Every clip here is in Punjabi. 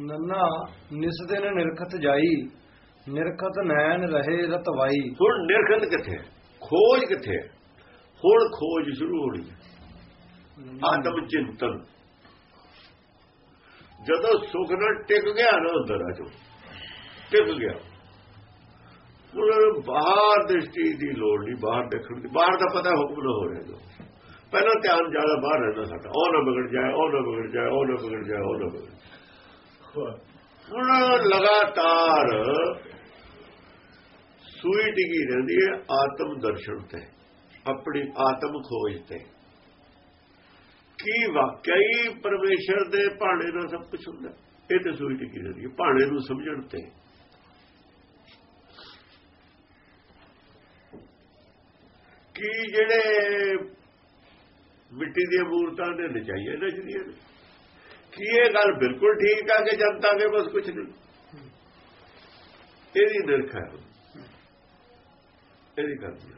ਨੰਨਾ ਨਿਸ ਦਿਨ ਨਿਰਖਤ ਜਾਈ ਨਿਰਖਤ ਨੈਣ ਰਹੇ ਰਤਵਾਈ। ਹੁਣ ਨਿਰਖਤ ਕਿੱਥੇ? ਹੈ? ਖੋਜ ਕਿੱਥੇ? ਹੈ? ਹੁਣ ਖੋਜ ਸ਼ੁਰੂ ਹੋਣੀ ਹੈ। ਆਤਮ ਚਿੰਤਨ। ਜਦੋਂ ਸੁਖ ਨਾਲ ਟਿਕ ਗਿਆ ਨਾ ਅੰਦਰ ਆ ਜੋ ਟਿਕ ਗਿਆ। ਹੁਣ ਬਾਹਰ ਦ੍ਰਿਸ਼ਟੀ ਦੀ ਲੋੜ ਨਹੀਂ ਬਾਹਰ ਦੇਖਣ ਦੀ। ਬਾਹਰ ਦਾ ਪਤਾ ਹੁਕਮ ਨਾ ਹੋ ਰਿਹਾ ਪਹਿਲਾਂ ਧਿਆਨ ਜ਼ਿਆਦਾ ਬਾਹਰ ਰਹਿੰਦਾ ਸਾਡਾ। ਉਹ ਨਾ ਵਿਗੜ ਜਾਏ ਉਹ ਨਾ ਵਿਗੜ ਜਾਏ ਉਹ ਨਾ ਵਿਗੜ ਜਾਏ ਉਹ ਨਾ ਵਿਗੜ ਜਾਏ। ਹੁਣ ਲਗਾਤਾਰ ਸੂਈ ਟਿਕੀ ਰਹਿੰਦੀ ਹੈ ਆਤਮ ਦਰਸ਼ਨ ਤੇ, ਆਪਣੀ ਆਤਮ ਖੋਜ ਤੇ। ਕੀ ਵਾਕਈ ਪਰਮੇਸ਼ਰ ਦੇ ਭਾਣੇ ਨਾਲ ਸਭ ਕੁਝ ਹੁੰਦਾ? ਇਹ ਤੇ ਸੂਈ ਟਿਕੀ ਰਹਿੰਦੀ ਹੈ, ਭਾਣੇ ਨੂੰ ਸਮਝਣ ਤੇ। ਕੀ ਜਿਹੜੇ ਮਿੱਟੀ ਦੀਆਂ ਮੂਰਤਾਂ ਦੇ ਨਚਾਈਏ ਨਚਦੀਆਂ ਨੇ? ਕੀ ਇਹ ਗੱਲ ਬਿਲਕੁਲ ਠੀਕ ਆ ਕਿ ਜਨਤਾ ਕੇ ਬਸ ਕੁਝ ਨਹੀਂ? ਇਹਦੀ ਨਿਰਖ ਹੈ ਇਹਦੀ ਕਰਦੀ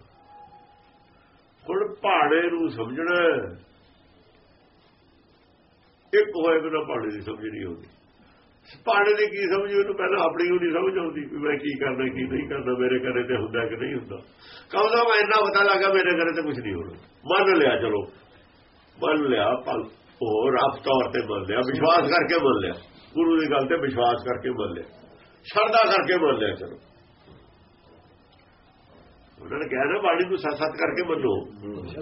ਹੁਣ ਭਾੜੇ ਨੂੰ ਸਮਝਣਾ ਇੱਕ ਹੋਏ ਬਿਨਾ ਭਾੜੇ ਦੀ ਸਮਝ ਨਹੀਂ ਆਉਂਦੀ। ਭਾੜੇ ਦੀ ਕੀ ਸਮਝ? ਉਹਨੂੰ ਪਹਿਲਾਂ ਆਪਣੀ ਉਹ ਨਹੀਂ ਸਮਝ ਆਉਂਦੀ ਵੀ ਮੈਂ ਕੀ ਕਰਨਾ, ਕੀ ਨਹੀਂ ਕਰਨਾ, ਮੇਰੇ ਘਰੇ ਤੇ ਹੁੰਦਾ ਕਿ ਨਹੀਂ ਹੁੰਦਾ। ਕਹਦਾ ਮੈਂ ਇੰਨਾ ਪਤਾ ਲੱਗਾ ਮੇਰੇ ਘਰੇ ਤੇ ਕੁਝ ਨਹੀਂ ਹੋਣਾ। ਮੰਨ ਲਿਆ, ਚਲੋ। ਮੰਨ ਲਿਆ ਪਰ ਉਹ ਰੱਬ ਤੌਰ ਤੇ ਮੰਨ ਲਿਆ ਵਿਸ਼ਵਾਸ ਕਰਕੇ ਮੰਨ ਲਿਆ ਗੁਰੂ ਦੀ ਗੱਲ ਤੇ ਵਿਸ਼ਵਾਸ ਕਰਕੇ ਮੰਨ ਲਿਆ ਸ਼ਰਧਾ ਕਰਕੇ ਮੰਨ ਲਿਆ ਚਲੋ। ਉਹਨਾਂ ਨੇ ਕਿਹਾ ਨਾ, ਬਾਣੀ ਨੂੰ ਸੱਤ ਸੱਤ ਕਰਕੇ ਮੰਨੋ।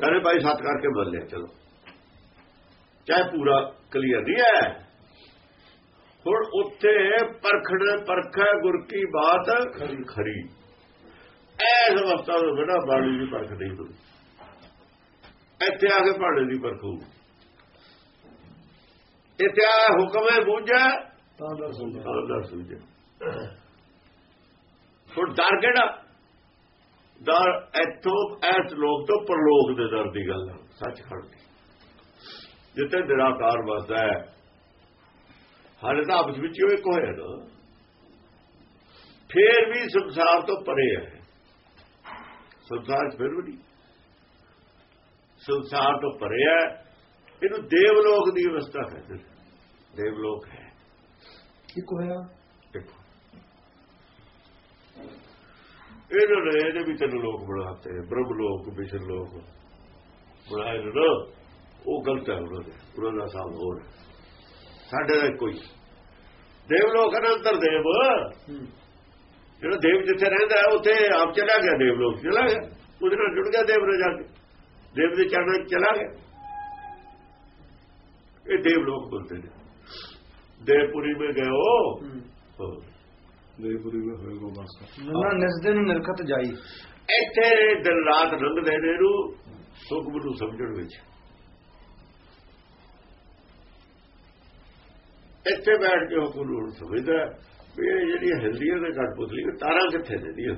ਕਹਿੰਦੇ ਭਾਈ ਸੱਤ ਕਰਕੇ ਮੰਨ ਲਿਆ ਚਲੋ। ਚਾਹੇ ਪੂਰਾ ਕਲੀਅਰ ਨਹੀਂ ਹੈ। ਹੁਣ ਉੱਥੇ ਪਰਖਣ, ਪਰਖੈ ਗੁਰ ਕੀ ਬਾਤ ਖਰੀ ਐਸ ਅਵਸਥਾ ਨੂੰ ਬੜਾ ਬਾਣੀ ਦੀ ਪਰਖ ਨਹੀਂ ਹੁੰਦੀ। ਇੱਥੇ ਆ ਕੇ ਪਹਾੜੇ ਦੀ ਪਰਖ ਹੋਊ। ਇੱਥੇ ਆ ਹੁਕਮ ਹੈ ਬੂਝਾ ਤਾਂ ਦਾ ਸੂਝੇ ਹੁਣ ਡਰ ਕਿਹੜਾ? ਡਰ ਇੱਥੋਂ ਐਸ ਲੋਕ ਤੋਂ ਪਰਲੋਕ ਦੇ ਦਰ ਦੀ ਗੱਲ ਹੈ ਸੱਚ ਖੜਦੀ ਜਿੱਥੇ ਨਿਰਾਕਾਰ ਵਸਦਾ ਹੈ ਹਾਲੇ ਤਾਂ ਆਪਸ ਵਿੱਚ ਉਹ ਇੱਕ ਹੋਇਆ ਨਾ। ਫੇਰ ਵੀ ਸੰਸਾਰ ਤੋਂ ਪਰੇ ਹੈ। ਸੰਸਾਰ ਫਿਰ ਵੀ ਨਹੀਂ। ਸੰਸਾਰ ਤੋਂ ਪਰੇ ਹੈ ਇਹਨੂੰ ਦੇਵਲੋਕ ਦੀ ਅਵਸਥਾ ਕਹਿੰਦੇ ਨੇ ਦੇਵਲੋਕ ਹੈ ਇੱਕ ਹੋਇਆ ਦੇਖੋ ਇਹਨਾਂ ਨੇ ਇਹਦੇ ਵੀ ਤਿੰਨ ਲੋਕ ਬਣਾਤੇ ਬ੍ਰਹਮ ਲੋਕ ਵਿਸ਼ਨ ਲੋਕ ਬਣਾਏ ਨੇ ਉਹ ਗਲਤ ਹੈ ਉਹਨਾਂ ਦੇ ਉਹਨਾਂ ਦਾ ਸਾਬ ਹੋਰ। ਸਾਡੇ ਦਾ ਕੋਈ ਦੇਵ ਲੋਕ ਅੰਦਰ ਦੇਵ ਜਿਹੜਾ ਦੇਵ ਜਿੱਥੇ ਰਹਿੰਦਾ ਹੈ ਉੱਥੇ ਆਪ ਚਲਾ ਗਿਆ ਦੇਵ ਲੋਕ ਚਲਾ ਗਿਆ ਉਹਦੇ ਨਾਲ ਜੁੜ ਗਿਆ ਦੇਵ ਨਾਲ ਜਾ ਕੇ ਦੇਵ ਦੇ ਚਰਨਾਂ ਚਲਾ ਗਿਆ ਇਹ ਦੇਵ ਲੋਕ ਬੋਲਦੇ ਨੇ ਦੇਵਪੁਰੀ ਮੇ ਗਏ ਹੋ? ਦੇਵਪੁਰੀ ਵਿੱਚ ਹੋਏਗਾ ਬਸ। ਨੰਨਾ ਨਿਸ ਦਿਨ ਨਿਰਖਤ ਜਾਈ। ਇੱਥੇ ਦਿਨ ਰਾਤ ਲੰਘਦੇ ਨੇ ਨੂੰ ਹੁਕਮ ਨੂੰ ਸਮਝਣ ਵਿੱਚ। ਇੱਥੇ ਬੈਠ ਕੇ ਹੁਕਮ ਨੂੰ ਸਮਝਦਾ ਇਹ ਜਿਹੜੀਆਂ ਹਿਲਦੀਆਂ ਨੇ ਘਟਪੁਤਲੀ ਤਾਰਾਂ ਕਿੱਥੇ ਨੇ ਦੀਆਂ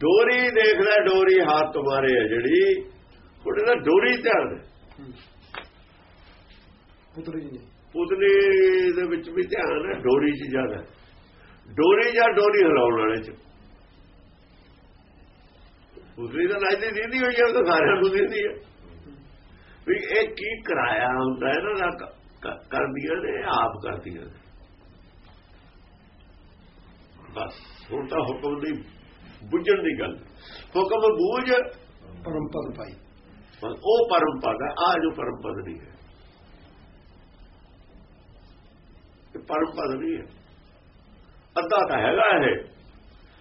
ਡੋਰੀ ਦੇਖਦਾ ਡੋਰੀ ਹੱਥ ਤੁਮਾਰੇ ਹੈ ਜਿਹੜੀ ਉਹਦੇ ਨਾਲ ਡੋਰੀ ਧਿਆਨ ਪੁੱਤਰੀ ਜੀ ਨੇ। ਪੁਤਲੀ ਦੇ ਵਿੱਚ ਵੀ ਧਿਆਨ ਹੈ ਡੋਰੀ 'ਚ ਜ਼ਿਆਦਾ। ਡੋਰੀ ਜਾਂ ਡੋਰੀ ਹਿਲਾਉਣ ਵਾਲੇ 'ਚ। ਪੁਤਲੀ ਤਾਂ ਲੱਗਦੀ ਦੀਦੀ ਹੋਈ ਤਾਂ ਸਾਰਿਆਂ ਨੂੰ ਦੀਦੀ ਹੈ। ਵੀ ਇਹ ਕੀ ਕਰਾਇਆ ਹੁੰਦਾ ਇਹਨਾਂ ਦਾ ਕਰਦੀਆਂ ਨੇ ਆਪ ਕਰਦੀਆਂ ਨੇ। ਬਸ ਹੁਣ ਤਾਂ ਹੁਕਮ ਦੀ ਬੁੱਝਣ ਦੀ ਗੱਲ। ਹੁਕਮ ਬੂਝ ਪਰਮ ਪਦ ਪਾਈ ਉਹ ਪਰਮ ਪਦ ਹੈ ਆ ਜੋ ਪਰਮ ਪਦ ਨਹੀਂ ਹੈ। ਇਹ ਪਰਮ ਪਦ ਨਹੀਂ ਹੈ। ਅੱਧਾ ਤਾਂ ਹੈਗਾ ਇਹ।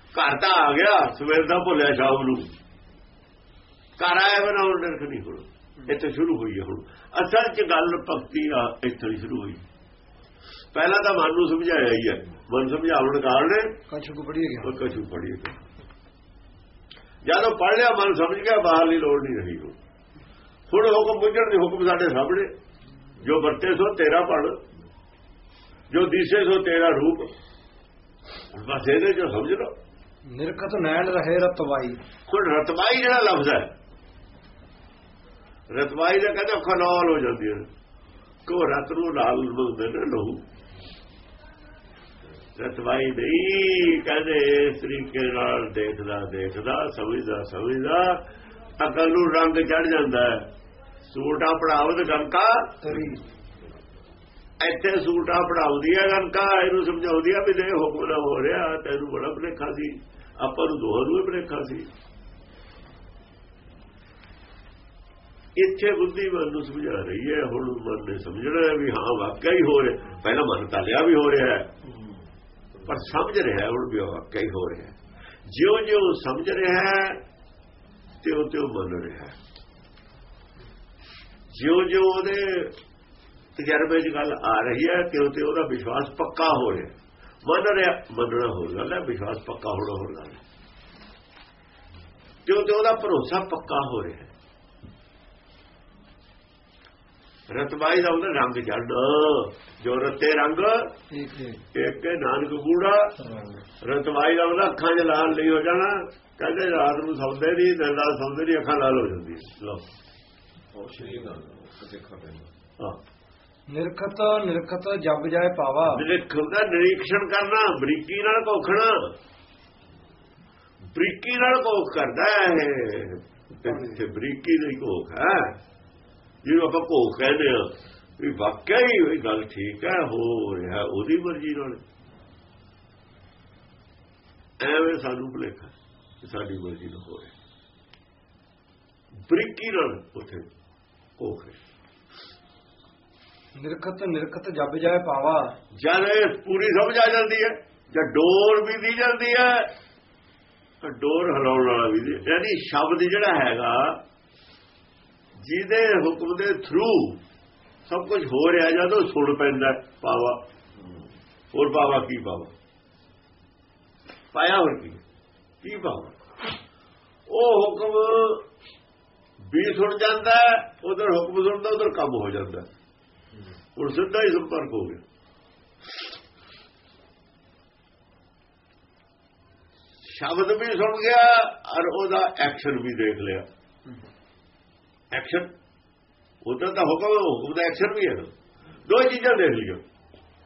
ਘਰ ਤਾਂ ਆ ਗਿਆ ਸਵੇਰ ਦਾ ਭੁੱਲਿਆ ਸ਼ਾਮ ਨੂੰ। ਘਰ ਆਇਆ ਬਣਾ ਹੁਣ ਨਿਰਖ ਨਹੀਂ ਹੁਣ। ਇੱਥੇ ਸ਼ੁਰੂ ਹੋਈ ਹੈ ਹੁਣ। ਅਸਲ 'ਚ ਗੱਲ ਭਗਤੀ ਆ ਇੱਥੇ ਹੀ ਸ਼ੁਰੂ ਹੋਈ। ਪਹਿਲਾਂ ਤਾਂ ਮਨ ਨੂੰ ਸਮਝਾਇਆ ਹੀ ਹੈ। ਮਨ ਸਮਝਾਉਣ ਕਾਰਨ ਕਛੂ ਪੜੀ ਗਿਆ ਉਹ ਕਛੂ ਪੜੀ ਜਦੋਂ ਪੜ ਲਿਆ ਮਨ ਸਮਝ ਗਿਆ ਬਾਹਰਲੀ ਲੋੜ ਨਹੀਂ ਰਹੀ ਹੁਣ। ਹੁਣ ਹੁਕਮ ਬੁੱਝਣ ਦੇ ਹੁਕਮ ਸਾਡੇ ਸਾਹਮਣੇ। ਜੋ ਵਰਤੇ ਸੋ ਤੇਰਾ ਪੜ ਜੋ ਦਿਸੇ ਸੋ ਤੇਰਾ ਰੂਪ। ਬਸ ਇਹਦੇ ਜੋ ਸਮਝ ਲਓ। ਨਿਰਖਤ ਨੈਣ ਰਹੇ ਰਤਵਾਈ। ਹੁਣ ਰਤਵਾਈ ਜਿਹੜਾ ਲਫ਼ਜ਼ ਹੈ। ਰਤਵਾਈ ਦਾ ਕਹਿੰਦੇ ਅੱਖਾਂ ਲਾਲ ਹੋ ਜਾਂਦੀਆਂ ਨੇ ਕੋ ਰਤ ਨੂੰ ਲਾਲ ਹੁੰਦੇ ਨੇ ਲਹੂ। ਰਤਵਾਈ ਨਹੀਂ ਕਹਿੰਦੇ ਇਸ ਤਰੀਕੇ ਨਾਲ ਦੇਖਦਾ ਦੇਖਦਾ ਸਮਝਦਾ ਸਮਝਦਾ ਅਕਲ ਨੂੰ ਰੰਗ ਚੜ ਜਾਂਦਾ ਹੈ। ਸੂਟਾ ਪੜਾਵਤ ਗੰਕਾ ਤਰੀ। ਇੱਥੇ ਸੂਟਾ ਪੜਾਉਂਦੀ ਹੈ ਗਨਕਾ ਇਹਨੂੰ ਸਮਝਾਉਂਦੀ ਆ ਵੀ ਦੇ ਹੁਕਮ ਨਾ ਹੋ ਰਿਹਾ। ਤੈਨੂੰ ਬੜਾ ਭਲੇਖਾ ਸੀ। ਆਪਾਂ ਨੂੰ ਦੋਹਾਂ ਨੂੰ ਹੀ ਭਲੇਖਾ ਸੀ। ਇੱਥੇ ਬੁੱਧੀ ਮਨ ਨੂੰ ਸਮਝਾ ਰਹੀ ਹੈ। ਹੁਣ ਮਨ ਨੇ ਸਮਝਣਾ ਹੈ ਵੀ ਹਾਂ, ਵਾਕਿਆ ਹੀ ਹੋ ਰਿਹਾ। ਪਹਿਲਾਂ ਮਨ ਤਾਂ ਲਿਆ ਵੀ ਹੋ ਰਿਹਾ ਪਰ ਸਮਝ ਰਿਹਾ ਹੁਣ ਵੀ ਵਾਕਿਆ ਹੀ ਹੋ ਰਿਹਾ ਜਿਉਂ ਜਿਉਂ ਸਮਝ ਰਿਹਾ ਹੈ ਤਿਉਂ ਤਿਉਂ ਮੰਨ ਰਿਹਾ ਜਿਉਂ ਜਿਉਂ ਉਹਦੇ ਤਜਰਬੇ 'ਚ ਗੱਲ ਆ ਰਹੀ ਹੈ ਤਿਉਂ ਉਹਦਾ ਵਿਸ਼ਵਾਸ ਪੱਕਾ ਹੋ ਰਿਹਾ ਮੰਨ ਰਿਹਾ ਮੰਨਣਾ ਹੋਰ ਗੱਲ ਹੈ ਵਿਸ਼ਵਾਸ ਪੱਕਾ ਹੋਣਾ ਹੋਰ ਗੱਲ ਹੈ ਤਿਉਂ ਉਹਦਾ ਭਰੋਸਾ ਪੱਕਾ ਹੋ ਰਿਹਾ ਰਤਬਾਈ ਦਾ ਉਹਦਾ ਰੰਗ ਚੜ੍ਹਨਾ ਜੋ ਰਤੇ ਰੰਗ ਠੀਕ ਹੈ। ਇੱਕ ਹੈ ਨਾਨਕ ਗੂੜਾ। ਰਤਬਾਈ ਦਾ ਉਹਦਾ ਅੱਖਾਂ 'ਚ ਲਾਲ ਨਹੀਂ ਹੋ ਜਾਣਾ। ਕਹਿੰਦੇ ਰਾਤ ਨੂੰ ਸੌਂਦੇ ਨਹੀਂ ਦਿਨ ਰਾਤ ਸੌਂਦੇ ਨਹੀਂ ਅੱਖਾਂ ਲਾਲ ਹੋ ਜਾਂਦੀਆਂ। ਲੋ ਉਹ ਸ਼ਰੀਰ ਦਾ ਦੇਖਾ ਪੈਂਦਾ ਹਾਂ। ਨਿਰਖਤ ਨਿਰਖਤ ਜਬ ਜਾਏ ਪਾਵਾ। ਨਿਰਖ ਦਾ ਨਿਰੀਖਣ ਕਰਨਾ, ਬਰੀਕੀ ਨਾਲ ਕੋਖਣਾ ਬਰੀਕੀ ਨਾਲ ਕੋਖ ਕਰਦਾ ਹੈ ਇਹ ਬਰੀਕੀ ਦੀ ਕੋਖ ਹੈ। ਜਿਹਨੂੰ ਆਪਾਂ ਕੋਖ ਕਹਿੰਦੇ ਆ ਵੀ ਵਾਕਿਆ ਹੀ ਇਹ ਗੱਲ ਠੀਕ ਹੈ, ਹੋ ਰਿਹਾ ਉਹਦੀ ਮਰਜ਼ੀ ਨਾਲ। ਐਵੇਂ ਸਾਨੂੰ ਭੁਲੇਖਾ ਸਾਡੀ ਮਰਜ਼ੀ ਨਾਲ ਹੋ ਰਿਹਾ ਬਰੀਕੀ ਨਾਲ ਉੱਥੇ ਕੋਖ ਹੈ। ਨਿਰਖਤ ਨਿਰਖਤ ਜਬ ਜਾਏ ਪਾਵਾ। ਜਦ ਇਹ ਪੂਰੀ ਸਮਝ ਆ ਜਾਂਦੀ ਹੈ। ਜਦ ਡੋਰ ਵੀ ਦੀ ਜਾਂਦੀ ਹੈ, ਤਾਂ ਡੋਰ ਹਿਲਾਉਣ ਵਾਲਾ ਵੀ ਯਾਨੀ ਸ਼ਬਦ ਜਿਹੜਾ ਹੈਗਾ, ਜਿਹਦੇ ਹੁਕਮ ਦੇ ਥਰੂ ਸਭ ਕੁਝ ਹੋ ਰਿਹਾ, ਜਦੋਂ ਸੁਣ ਪੈਂਦਾ ਪਾਵਾ। ਹੋਰ ਪਾਵਾ ਕੀ ਪਾਵਾ? ਪਾਇਆ ਹੋਰ ਕੀ? ਕੀ ਪਾਵਾ? ਉਹ ਹੁਕਮ ਵੀ ਸੁਣ ਜਾਂਦਾ ਉਧਰ ਹੁਕਮ ਸੁਣਦਾ, ਉਧਰ ਕੰਮ ਹੋ ਜਾਂਦਾ ਹੁਣ ਸਿੱਧਾ ਹੀ ਸੰਪਰਕ ਹੋ ਗਿਆ। ਸ਼ਬਦ ਵੀ ਸੁਣ ਗਿਆ ਔਰ ਉਹਦਾ ਐਕਸ਼ਨ ਵੀ ਦੇਖ ਲਿਆ। ਐਕਸ਼ਨ ਉਹਦਾ ਤਾਂ ਹੁਕਮ ਹੁਕਮ ਦਾ ਐਕਸ਼ਨ ਵੀ ਹੈ। ਦੋ ਚੀਜ਼ਾਂ ਦੇਖ ਲਿਓ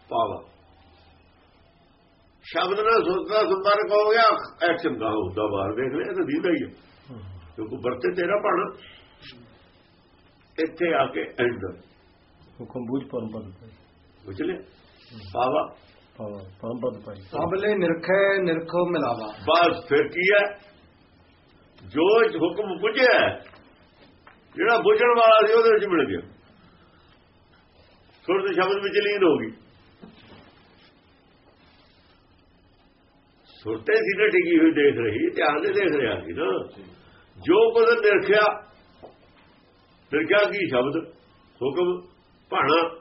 ਪਾਵਾ। ਸ਼ਬਦ ਨਾਲ ਸੁਣਦਾ ਸੰਪਰਕ ਹੋ ਗਿਆ ਐਕਸ਼ਨ ਦਾ ਹੁੰਦਾ ਬਾਹਰ ਦੇਖ ਲਿਆ ਤਾਂ ਦੀਦਾ ਹੀ ਹੈ। ਕਿਉਂਕਿ ਵਰਤੇ ਤੇਰਾ ਪੜ ਇੱਥੇ ਆ ਕੇ ਐਂਡ ਹੁਕਮ ਬੂਝ ਪਰਮ ਪਦ ਬੁਝਲੇ ਪਾਵਾ। ਪਾਈ ਪਰਮ ਪਦ ਪਾਈ। ਸਭਲੇ ਨਿਰਖੈ ਨਿਰਖੋ ਮਿਲਾਵਾ। ਬਸ ਫਿਰ ਕੀ ਹੈ? ਜੋ ਹੁਕਮ ਬੁਝਿਆ ਜਿਹੜਾ ਬੁਝਣ ਵਾਲਾ ਸੀ ਉਹਦੇ ਵਿੱਚ ਮਿਲ ਗਿਆ। ਸੁਰਤ ਸ਼ਬਦ ਵਿੱਚ ਲੀਨ ਹੋ ਗਈ। ਸੁਰਤੇ ਸੀ ਨਾ ਟਿਕੀ ਹੋਈ ਦੇਖ ਰਹੀ ਧਿਆਨ ਦੇ ਦੇਖ ਰਿਹਾ ਸੀ ਨਾ। ਜੋ ਕੁਝ ਨਿਰਖਿਆ ਨਿਰਖਿਆ ਕੀ ਸ਼ਬਦ? ਹੁਕਮ। ਭਾਣਾ।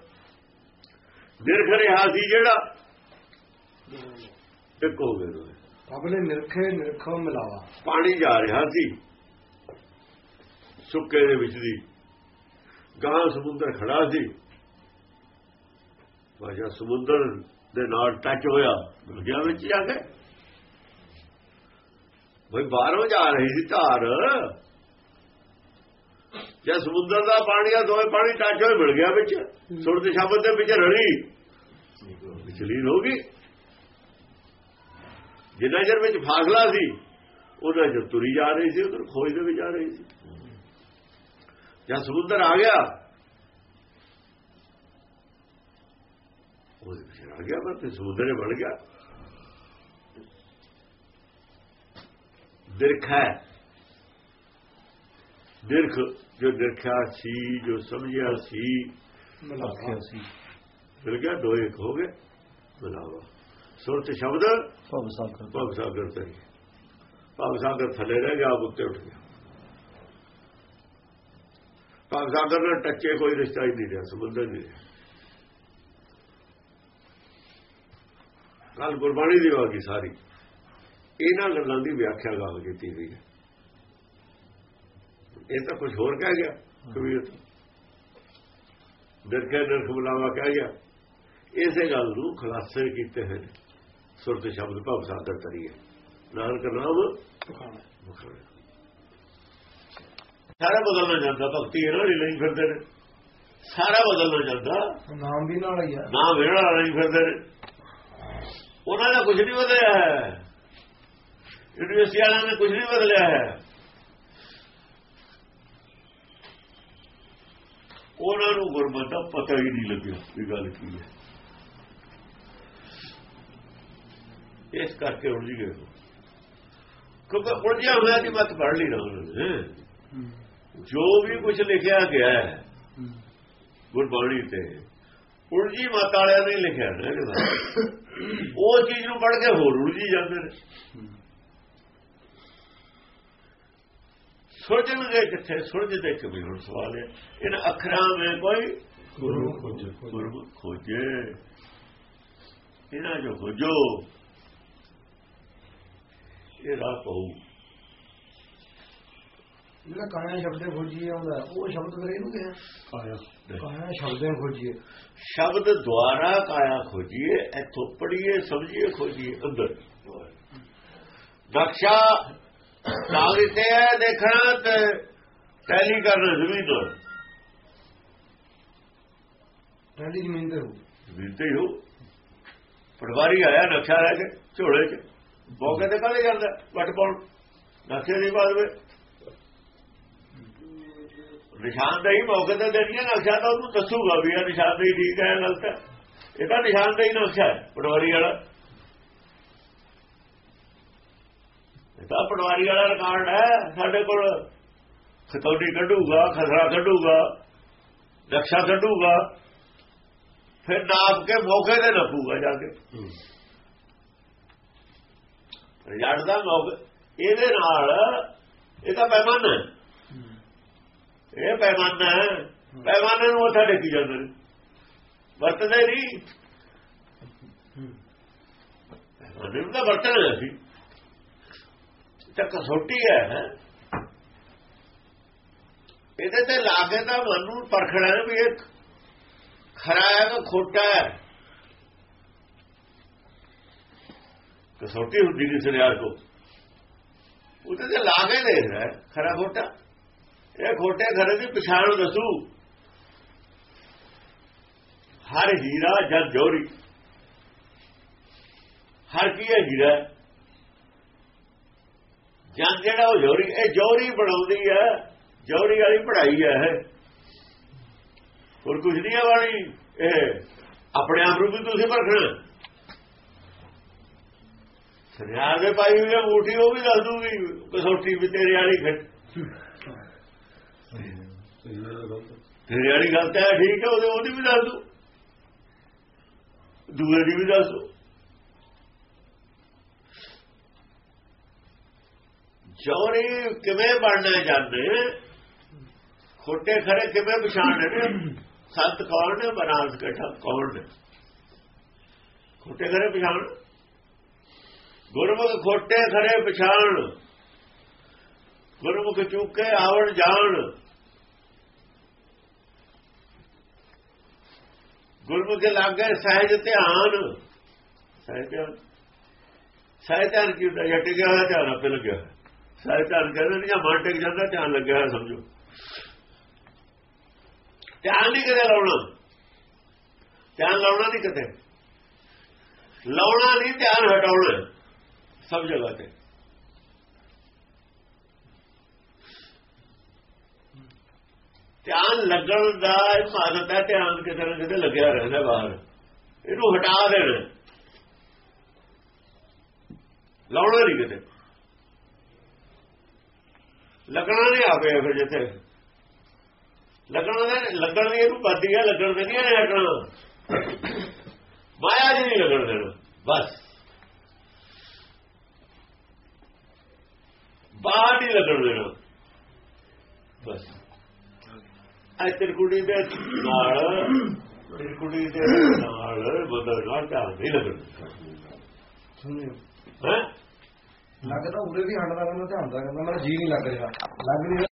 ਨਿਰਖ ਰਿਹਾ ਸੀ ਜਿਹੜਾ। ਇੱਕ ਹੋ ਗਿਆ। ਸਭਲੇ ਨਿਰਖੈ ਨਿਰਖੋ ਮਿਲਾਵਾ। ਪਾਣੀ ਜਾ ਰਿਹਾ ਸੀ। ਸੁੱਕੇ ਦੇ ਵਿੱਚ ਦੀ ਗਾਂ ਸਮੁੰਦਰ ਖੜਾ ਸੀ। ਵਾਜਾ ਸਮੁੰਦਰ ਦੇ ਨਾਲ ਟੱਚ ਹੋਇਆ। ਗਿਆ ਵਿੱਚ ਜਾ ਕੇ। ਬਈ ਬਾਹਰੋਂ ਜਾ ਰਹੀ ਸੀ ਧਾਰ। ਜੇ ਸਮੁੰਦਰ ਦਾ ਪਾਣੀ ਆ, ਦੋਵੇਂ ਪਾਣੀ ਟੱਚ ਹੋਏ ਮਿਲ ਗਿਆ ਵਿੱਚ। ਸੁਰਤ ਸ਼ਬਦ ਦੇ ਵਿੱਚ ਰਲੀ। ਵਿਚਲੀਨ ਹੋ ਗਈ। ਜਿੰਨਾ ਚਿਰ ਵਿੱਚ ਫਾਸਲਾ ਸੀ ਉਹਨਾਂ ਜੋ ਤੁਰੀ ਜਾ ਰਹੀ ਸੀ ਉਧਰ ਖੋਜ ਦੇ ਵਿੱਚ ਜਾ ਰਹੀ ਸੀ। ਜਦ ਸਮੁੰਦਰ ਆ ਗਿਆ, ਉਹਦੇ ਵਿੱਚ ਆ ਗਿਆ ਪਰ ਤੇ ਸਮੁੰਦਰੇ ਬਣ ਗਿਆ। ਹੈ। ਦਿਰਖ ਜੋ ਦਿਰਖਿਆ ਸੀ ਜੋ ਸਮਝਿਆ ਸੀ ਮਿਲਾਵਾ। ਆਖਿਆ ਸੀ। ਮਿਲ ਗਿਆ ਦੋ ਇੱਕ ਹੋ ਗਏ ਬਲਾਵਾ ਸੁਰਤ ਸ਼ਬਦ ਭਵ ਸਾਗਰ। ਭਵ ਸਾਗਰ ਤੇ ਭਵ ਸਾਗਰ ਥੱਲੇ ਰਹਿ ਗਿਆ ਆਪ ਉੱਤੇ ਉੱਠ ਗਿਆ। ਭਵ ਸਾਗਰ ਨਾਲ ਟੱਚੇ ਕੋਈ ਰਿਸ਼ਤਾ ਹੀ ਨਹੀਂ ਰਿਹਾ ਸਮੁੰਦਰ ਨਹੀਂ ਰਿਹਾ। ਕੱਲ ਗੁਰਬਾਣੀ ਦੀ ਵਾਗੀ ਸਾਰੀ। ਇਹਨਾਂ ਗੱਲਾਂ ਦੀ ਵਿਆਖਿਆ ਗਾ ਕੀਤੀ ਹੋਈ ਹੈ। ਇਹ ਤਾਂ ਕੁਝ ਹੋਰ ਕਹਿ ਗਿਆ ਕਬੀਰ ਨਿਰਖੇ ਨਿਰਖ ਬੁਲਾਵਾ ਕਹਿ ਗਿਆ। ਇਸੇ ਗੱਲ ਨੂੰ ਖੁਲਾਸੇ ਕੀਤੇ ਹੋਏ ਨੇ। ਸੁਰਤ ਸ਼ਬਦ ਭਵ ਸਾਗਰ ਤਰੀਏ ਨਾਨਕ ਨਾਮ ਮੁਖੜੇ ਸਾਰਾ ਬਦਲਣਾ ਜਾਂਦਾ ਭਗਤੀ ਇਹਨਾਂ ਦੀ ਨਹੀਂ ਫਿਰਦੇ ਨੇ। ਸਾਰਾ ਬਦਲਣਾ ਜਾਂਦਾ। ਨਾਮ ਵੀ ਨਾਲ ਹੀ ਆ। ਨਾ ਵੇੜਾ ਨਹੀਂ ਫਿਰਦੇ ਨੇ। ਉਹਨਾਂ ਦਾ ਕੁਝ ਨਹੀਂ ਬਦਲਿਆ ਹੈ। ਯੂਨੀਵਰਸਿਟੀ ਵਾਲਿਆਂ ਨੇ ਕੁਝ ਨਹੀਂ ਬਦਲਿਆ ਹੈ। ਉਹਨਾਂ ਨੂੰ ਗੁਰਮਤਿ ਦਾ ਪਤਾ ਹੀ ਨਹੀਂ ਲੱਗਿਆ ਵੀ ਗੱਲ ਕੀ ਹੈ। ਇਸ ਕਰਕੇ ਉਲਝ ਗਏ। ਕਿਉਂਕਿ ਉਲਝਿਆ ਹੋਇਆ ਦੀ ਮਤ ਪੜ ਲਈ ਨਾ ਉਹਨਾਂ ਨੇ ਜੋ ਵੀ ਕੁਝ ਲਿਖਿਆ ਗਿਆ ਹੈ ਗੁਰਬਾਣੀ ਤੇ ਉਲਝੀ ਮਤ ਵਾਲਿਆਂ ਨੇ ਲਿਖਿਆ ਨਾ। ਉਹ ਚੀਜ਼ ਨੂੰ ਪੜ ਕੇ ਹੋਰ ਉਲਝੀ ਜਾਂਦੇ ਨੇ। ਸੁਲਝਣਗੇ ਕਿੱਥੇ? ਸੁਲਝਦੇ ਕਿਵੇਂ ਹੁਣ ਸਵਾਲ ਹੈ। ਇਹਨਾਂ ਅੱਖਰਾਂ ਵਿੱਚ ਕੋਈ? ਗੁਰੂ ਖੋਜ। ਗੁਰੂ ਖੋਜੇ। ਇਹਨਾਂ ਜੋ ਖੋਜੋ। ਇਹ ਰਾਹ ਪਊ ਜਿਹੜਾ ਕਾਇਆ ਸ਼ਬਦੇ ਖੋਜੀਏ ਆਉਂਦਾ ਉਹ ਸ਼ਬਦ ਫਿਰ ਇਹਨੂੰ ਕਿਹਾ? ਆਇਆ ਕਾਇਆ ਸ਼ਬਦਾਂ ਖੋਜੀਏ। ਸ਼ਬਦ ਦੁਆਰਾ ਕਾਇਆ ਖੋਜੀਏ ਇੱਥੋਂ ਪੜੀਏ ਸਮਝੀਏ ਖੋਜੀਏ ਅੰਦਰ। ਦਕਸ਼ਾ ਕਾਗਜ਼ ਤੇ ਹੈ ਦੇਖਣਾ ਤੇ ਟੈਲੀ ਕਰਨਾ ਜ਼ਮੀਨ ਤੋਂ ਪਹਿਲੀ ਜ਼ਮੀਨ ਤੇ ਹੋ ਜ਼ਮੀਨ ਤੇ ਹੀ ਪਟਵਾਰੀ ਆਇਆ ਨਕਸ਼ਾ ਲੈ ਕੇ ਝੋਲੇ 'ਚ। ਮੌਕੇ ਤੇ ਕਾਹਦੇ ਜਾਂਦਾ ਵੱਟ ਪਾਉਣ। ਨਕਸ਼ੇ ਦੀ ਬਾਤ ਵਿੱਚ ਨਿਸ਼ਾਨਦੇਹੀ ਮੌਕੇ ਤੇ ਦੇਣੀ ਹੈ ਨਕਸ਼ਾ ਤਾਂ ਉਹਨੂੰ ਦੱਸੂਗਾ ਵੀ ਇਹ ਨਿਸ਼ਾਨਦੇਹੀ ਠੀਕ ਹੈ ਗਲਤ ਹੈ। ਇਹ ਤਾਂ ਨਿਸ਼ਾਨਦੇਹੀ ਨਕਸ਼ਾ ਹੈ ਪਟਵਾਰੀ ਵਾਲਾ। ਤਾਂ ਪਟਵਾਰੀ ਵਾਲਾ ਰਿਕਾਰਡ ਹੈ। ਸਾਡੇ ਕੋਲ ਖਤੌਡੀ ਕੱਢੂਗਾ ਖਸਰਾ ਕੱਢੂਗਾ ਨਕਸ਼ਾ ਕੱਢੂਗਾ ਫਿਰ ਨਾਪ ਕੇ ਮੌਕੇ ਤੇ ਨੱਪੂਗਾ ਜਾ ਕੇ। ਰਿਜ਼ਲਟ ਦਾ ਮੌਕੇ ਇਹਦੇ ਨਾਲ ਇਹ ਤਾਂ ਪੈਮਾਨਾ ਹੈ। ਇਹ ਪੈਮਾਨਾ ਹੈ। ਪੈਮਾਨੇ ਨੂੰ ਉੱਥੇ ਡੇਕੀ ਜਾਂਦੇ ਨੇ। ਵਰਤਦੇ ਨਹੀਂ। ਪੈਮਾਨੇ ਨੂੰ ਤਾਂ ਵਰਤਣਾ ਸੀ ਤਾਂ ਕਸੌਟੀ ਹੈ। ਇਹਦੇ ਤੇ ਲਾ ਕੇ ਤਾਂ ਮਨ ਨੂੰ ਪਰਖਣਾ ਵੀ ਇਹ ਖਰਾ ਹੈ ਕਿ ਖੋਟਾ ਹੈ। ਕਸੋਟੀ ਹੁੰਦੀ ਨਹੀਂ ਸੁਨਿਆਰ ਕੋ ਉਹਦੇ ਤੇ ਲਾ ਕੇ ਦੇਖਦਾ ਖਰਾ ਖੋਟਾ। ਇਹ ਖੋਟੇ ਖਰੇ ਦੀ ਪਛਾਣ ਦੱਸੂ। ਹਰ ਹੀਰਾ ਜਦ ਜੋਰੀ ਹਰ ਕੀ ਹੈ ਹੀਰਾ? ਜਦ ਜਿਹੜਾ ਉਹ ਜੋਰੀ ਇਹ ਜੋਰੀ ਬਣਾਉਂਦੀ ਹੈ ਜੋਰੀ ਵਾਲੀ ਪੜ੍ਹਾਈ ਹੈ ਇਹ। ਹੋਰ ਕੁਝ ਨਹੀਂ ਹੈ ਵਾਲੀ ਇਹ ਆਪਣੇ ਆਪ ਨੂੰ ਵੀ ਤੁਸੀਂ ਪਰਖਣਾ ਸੁਨਿਆਰ ਦੇ ਪਾਈ ਹੋਈ ਹੈ ਮੂਠੀ ਉਹ ਵੀ ਦੱਸ ਦੂਗੀ ਕਸੌਟੀ ਵੀ ਤੇਰੇ ਵਾਲੀ ਖੱਟ ਤੇਰੀ ਵਾਲੀ ਗੱਲ ਤਾਂ ਹੈ, ਠੀਕ ਹੈ ਉਹਦੇ ਉਹਦੀ ਵੀ ਦੱਸ ਦੂ। ਦੂਏ ਦੀ ਵੀ ਦੱਸ ਦੂ। ਚੋਰੀ ਕਿਵੇਂ ਬਣਨਾ ਜਾਂਦੇ? ਖੋਟੇ ਖਰੇ ਕਿਵੇਂ ਪਛਾਣਨੇ ਨੇ? ਸੰਤ ਕੌਣ ਨੇ? ਬਨਾਰਸ ਕਠਾ ਕੌਣ ਨੇ? ਖੋਟੇ ਖਰੇ ਪਛਾਣ? ਗੁਰਮੁਖ ਖੋਟੇ ਖਰੇ ਪਛਾਣ। ਗੁਰਮੁਖ ਚੁੱਕੇ ਆਵਣ ਜਾਣ। ਗੁਰਮੁਖ ਲਾਗੇ ਸਹਿਜ ਧਿਆਨ। ਸਹਿਜ ਧਿਆਨ? ਸਹਿਜ ਧਿਆਨ ਕੀ ਹੁੰਦਾ? ਜੱਟ ਗਿਆ ਹੋਇਆ ਧਿਆਨ ਆਪੇ ਲੱਗਿਆ ਹੋਇਆ। ਸਾਰੇ ਧਿਆਨ ਕਹਿੰਦੇ ਨਹੀਂ ਜਾਂ ਮਨ ਟਿਕ ਜਾਂਦਾ, ਧਿਆਨ ਲੱਗਿਆ ਹੋਇਆ ਸਮਝੋ। ਧਿਆਨ ਨਹੀਂ ਕਿਤੇ ਲਾਉਣਾ। ਧਿਆਨ ਲਾਉਣਾ ਨਹੀਂ ਕਿਤੇ। ਲਾਉਣਾ ਨਹੀਂ, ਧਿਆਨ ਹਟਾਉਣਾ ਸਭ ਜਗ੍ਹਾ ਤੇ। ਧਿਆਨ ਲੱਗਣ ਦਾ ਇਹ ਹੈ, ਧਿਆਨ ਕਿਤੇ ਨਾ ਕਿਤੇ ਲੱਗਿਆ ਰਹਿੰਦਾ ਬਾਹਰ। ਇਹਨੂੰ ਹਟਾ ਦੇਣਾ। ਲਾਉਣਾ ਨਹੀਂ ਕਿਤੇ। ਲੱਗਣਾ ਨਹੀਂ ਆਵੇ ਫਿਰ ਜਿੱਥੇ। ਲੱਗਣਾ ਦੇ ਲੱਗਣ ਦੀ ਇਹਨੂੰ ਬੱਦੀ ਹੈ ਲੱਗਣ ਦੇ ਨਹੀਂ ਹਟਣਾ ਮਾਇਆ ਜੀ ਨਹੀਂ ਲੱਗਣ ਦੇਣਾ ਬਸ। ਬਾਹਰ ਨਹੀਂ ਲੱਗਣ ਦੇਣਾ। ਬਸ। ਐ ਕੁੜੀ ਦੇ ਨਾਲ ਕੁੜੀ ਦੇ ਨਾਲ ਬਦਲ ਨਾਲ ਧਿਆਨ ਨਹੀਂ ਲੱਗਣਾ ਸੁਣਿਓ। ਹੈ? ਲੱਗਦਾ ਉਰੇ ਵੀ ਹਟਦਾ ਕਹਿੰਦਾ ਧਿਆਨ ਦਾ ਕਹਿੰਦਾ ਮੇਰਾ ਜੀ ਨਹੀਂ ਲੱਗ ਰਿਹਾ। ਲੱਗ ਨਹੀਂ